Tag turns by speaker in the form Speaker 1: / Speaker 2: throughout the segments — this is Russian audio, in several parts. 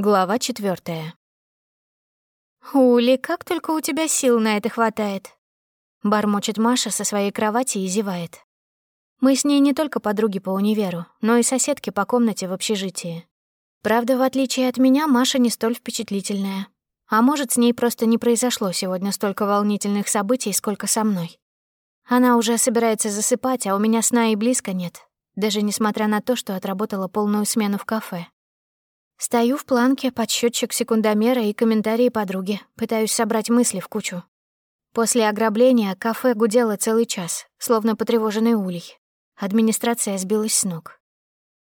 Speaker 1: Глава четвертая. «Ули, как только у тебя сил на это хватает!» Бормочет Маша со своей кровати и зевает. Мы с ней не только подруги по универу, но и соседки по комнате в общежитии. Правда, в отличие от меня, Маша не столь впечатлительная. А может, с ней просто не произошло сегодня столько волнительных событий, сколько со мной. Она уже собирается засыпать, а у меня сна и близко нет, даже несмотря на то, что отработала полную смену в кафе. Стою в планке под счетчик секундомера и комментарии подруги, пытаюсь собрать мысли в кучу. После ограбления кафе гудело целый час, словно потревоженный улей. Администрация сбилась с ног.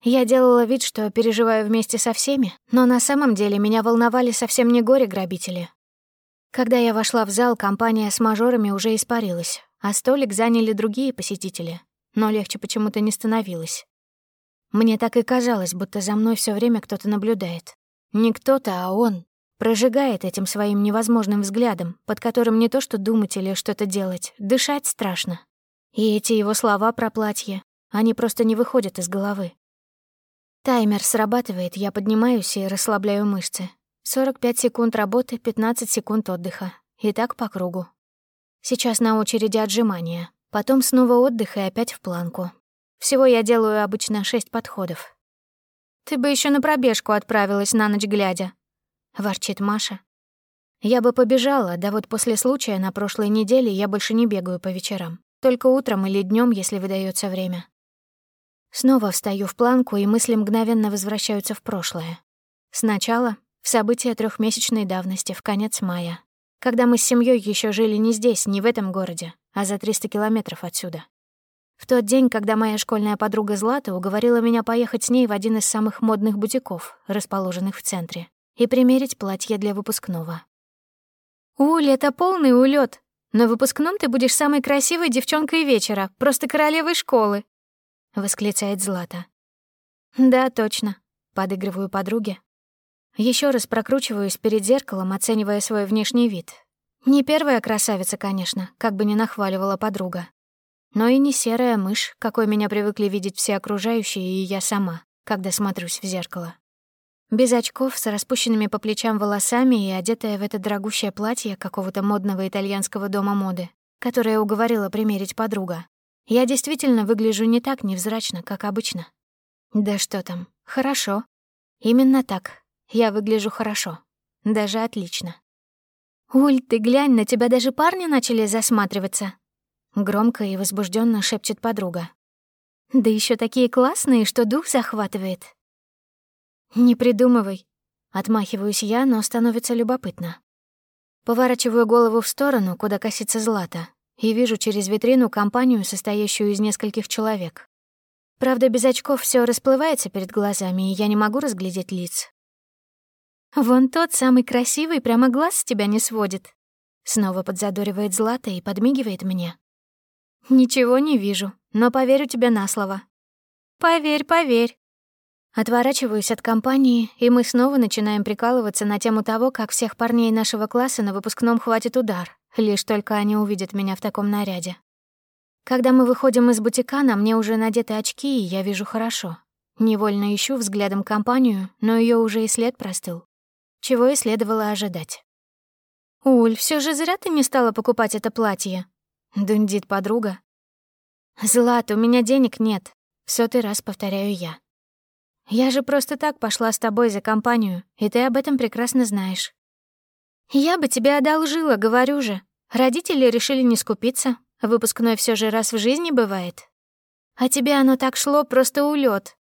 Speaker 1: Я делала вид, что переживаю вместе со всеми, но на самом деле меня волновали совсем не горе-грабители. Когда я вошла в зал, компания с мажорами уже испарилась, а столик заняли другие посетители, но легче почему-то не становилось. Мне так и казалось, будто за мной все время кто-то наблюдает. Не кто-то, а он. Прожигает этим своим невозможным взглядом, под которым не то что думать или что-то делать, дышать страшно. И эти его слова про платье, они просто не выходят из головы. Таймер срабатывает, я поднимаюсь и расслабляю мышцы. 45 секунд работы, 15 секунд отдыха. И так по кругу. Сейчас на очереди отжимания, потом снова отдых и опять в планку, всего я делаю обычно шесть подходов. «Ты бы еще на пробежку отправилась на ночь глядя», — ворчит Маша. «Я бы побежала, да вот после случая на прошлой неделе я больше не бегаю по вечерам. Только утром или днем, если выдается время». Снова встаю в планку, и мысли мгновенно возвращаются в прошлое. Сначала — в события трехмесячной давности, в конец мая, когда мы с семьей еще жили не здесь, не в этом городе, а за 300 километров отсюда. В тот день, когда моя школьная подруга Злата уговорила меня поехать с ней в один из самых модных бутиков, расположенных в центре, и примерить платье для выпускного. «Уль, это полный улет. На выпускном ты будешь самой красивой девчонкой вечера, просто королевой школы», — восклицает Злата. «Да, точно», — подыгрываю подруге. Еще раз прокручиваюсь перед зеркалом, оценивая свой внешний вид. Не первая красавица, конечно, как бы ни нахваливала подруга, но и не серая мышь, какой меня привыкли видеть все окружающие и я сама, когда смотрюсь в зеркало. Без очков, с распущенными по плечам волосами и одетая в это дорогущее платье какого-то модного итальянского дома моды, которое уговорила примерить подруга, я действительно выгляжу не так невзрачно, как обычно. Да что там, хорошо. Именно так. Я выгляжу хорошо. Даже отлично. «Уль, ты глянь, на тебя даже парни начали засматриваться», Громко и возбужденно шепчет подруга. Да еще такие классные, что дух захватывает. Не придумывай. Отмахиваюсь я, но становится любопытно. Поворачиваю голову в сторону, куда косится Злата, и вижу через витрину компанию, состоящую из нескольких человек. Правда, без очков все расплывается перед глазами, и я не могу разглядеть лиц. «Вон тот самый красивый прямо глаз с тебя не сводит», — снова подзадоривает Злата и подмигивает мне. «Ничего не вижу, но поверю тебе на слово». «Поверь, поверь». Отворачиваюсь от компании, и мы снова начинаем прикалываться на тему того, как всех парней нашего класса на выпускном хватит удар, лишь только они увидят меня в таком наряде. Когда мы выходим из бутика, на мне уже надеты очки, и я вижу хорошо. Невольно ищу взглядом компанию, но ее уже и след простыл. Чего и следовало ожидать. «Уль, все же зря ты не стала покупать это платье», — дундит подруга. «Злат, у меня денег нет», — в сотый раз повторяю я. «Я же просто так пошла с тобой за компанию, и ты об этом прекрасно знаешь». «Я бы тебе одолжила, говорю же. Родители решили не скупиться. Выпускной все же раз в жизни бывает. А тебе оно так шло, просто улет.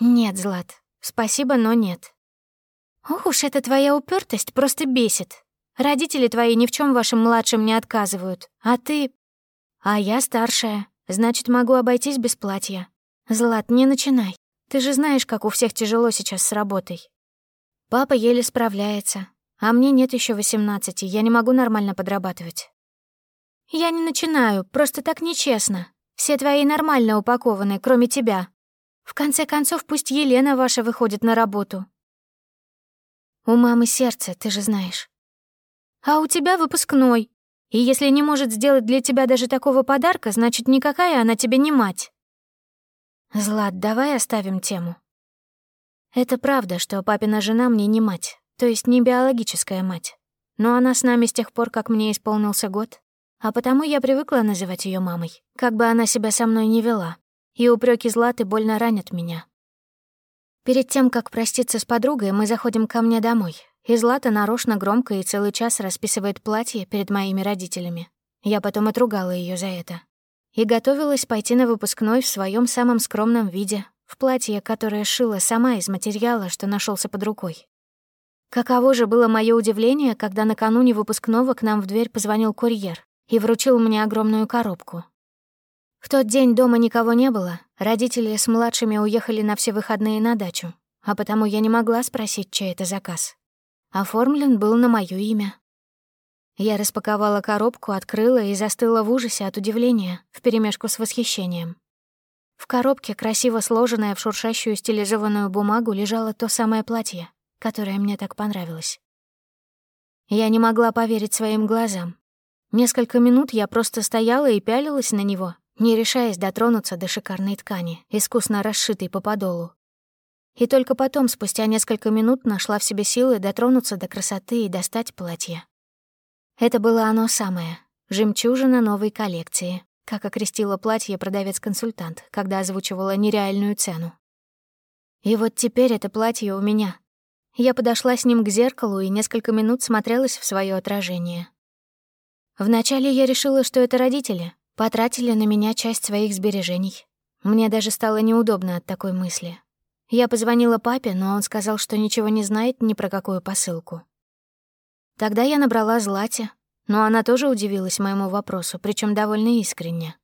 Speaker 1: «Нет, Злат, спасибо, но нет». «Ох уж эта твоя упертость просто бесит. Родители твои ни в чем вашим младшим не отказывают, а ты... А я старшая, значит, могу обойтись без платья. Злат, не начинай. Ты же знаешь, как у всех тяжело сейчас с работой. Папа еле справляется, а мне нет еще восемнадцати, я не могу нормально подрабатывать. Я не начинаю, просто так нечестно. Все твои нормально упакованы, кроме тебя. В конце концов, пусть Елена ваша выходит на работу. У мамы сердце, ты же знаешь. А у тебя выпускной. И если не может сделать для тебя даже такого подарка, значит, никакая она тебе не мать. Злат, давай оставим тему. Это правда, что папина жена мне не мать, то есть не биологическая мать. Но она с нами с тех пор, как мне исполнился год. А потому я привыкла называть ее мамой, как бы она себя со мной не вела. И упреки Златы больно ранят меня. Перед тем, как проститься с подругой, мы заходим ко мне домой, и Злата нарочно громко и целый час расписывает платье перед моими родителями. Я потом отругала ее за это. И готовилась пойти на выпускной в своем самом скромном виде, в платье, которое шила сама из материала, что нашелся под рукой. Каково же было мое удивление, когда накануне выпускного к нам в дверь позвонил курьер и вручил мне огромную коробку. В тот день дома никого не было, родители с младшими уехали на все выходные на дачу, а потому я не могла спросить, чей это заказ. Оформлен был на моё имя. Я распаковала коробку, открыла и застыла в ужасе от удивления, вперемешку с восхищением. В коробке, красиво сложенное в шуршащую стилизованную бумагу, лежало то самое платье, которое мне так понравилось. Я не могла поверить своим глазам. Несколько минут я просто стояла и пялилась на него, не решаясь дотронуться до шикарной ткани, искусно расшитой по подолу. И только потом, спустя несколько минут, нашла в себе силы дотронуться до красоты и достать платье. Это было оно самое — жемчужина новой коллекции, как окрестила платье продавец-консультант, когда озвучивала нереальную цену. И вот теперь это платье у меня. Я подошла с ним к зеркалу и несколько минут смотрелась в свое отражение. Вначале я решила, что это родители, потратили на меня часть своих сбережений. Мне даже стало неудобно от такой мысли. Я позвонила папе, но он сказал, что ничего не знает ни про какую посылку. Тогда я набрала Злате, но она тоже удивилась моему вопросу, причем довольно искренне.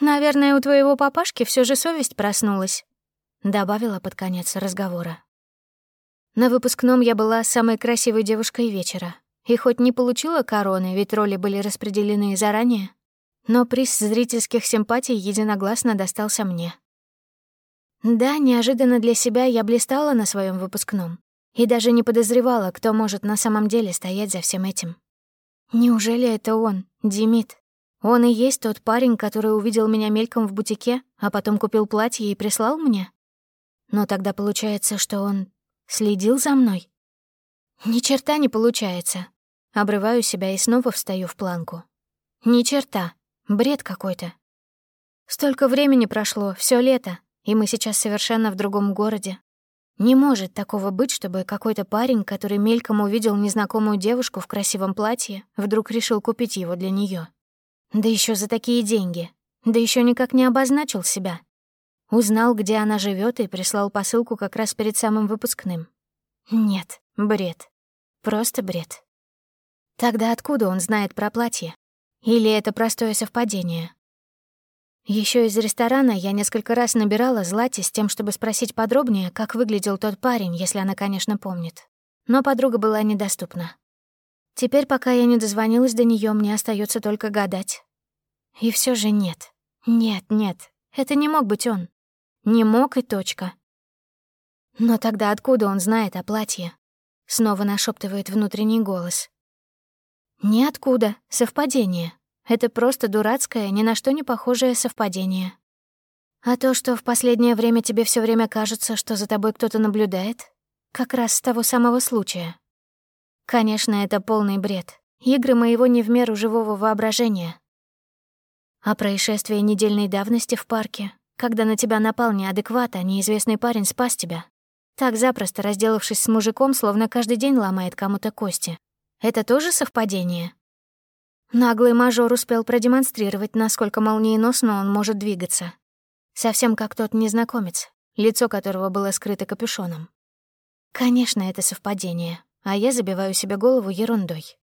Speaker 1: «Наверное, у твоего папашки все же совесть проснулась», — добавила под конец разговора. На выпускном я была самой красивой девушкой вечера, и хоть не получила короны, ведь роли были распределены заранее, но приз зрительских симпатий единогласно достался мне. Да, неожиданно для себя я блистала на своем выпускном и даже не подозревала, кто может на самом деле стоять за всем этим. Неужели это он, Демид? Он и есть тот парень, который увидел меня мельком в бутике, а потом купил платье и прислал мне? Но тогда получается, что он следил за мной? Ни черта не получается. Обрываю себя и снова встаю в планку. Ни черта. Бред какой-то. Столько времени прошло, все лето, и мы сейчас совершенно в другом городе, не может такого быть, чтобы какой-то парень, который мельком увидел незнакомую девушку в красивом платье, вдруг решил купить его для нее. Да еще за такие деньги. Да еще никак не обозначил себя. Узнал, где она живет, и прислал посылку как раз перед самым выпускным. Нет, бред. Просто бред. Тогда откуда он знает про платье? Или это простое совпадение? Еще из ресторана я несколько раз набирала Злате с тем, чтобы спросить подробнее, как выглядел тот парень, если она, конечно, помнит. Но подруга была недоступна. Теперь, пока я не дозвонилась до нее, мне остается только гадать. И все же нет. Нет, нет. Это не мог быть он. Не мог и точка. Но тогда откуда он знает о платье? Снова нашептывает внутренний голос. Ниоткуда. Совпадение. Это просто дурацкое, ни на что не похожее совпадение. А то, что в последнее время тебе все время кажется, что за тобой кто-то наблюдает, как раз с того самого случая. Конечно, это полный бред. Игры моего не в меру живого воображения. А происшествие недельной давности в парке, когда на тебя напал неадекват, а неизвестный парень спас тебя, так запросто разделавшись с мужиком, словно каждый день ломает кому-то кости. Это тоже совпадение? Наглый мажор успел продемонстрировать, насколько молниеносно он может двигаться. Совсем как тот незнакомец, лицо которого было скрыто капюшоном. Конечно, это совпадение, а я забиваю себе голову ерундой.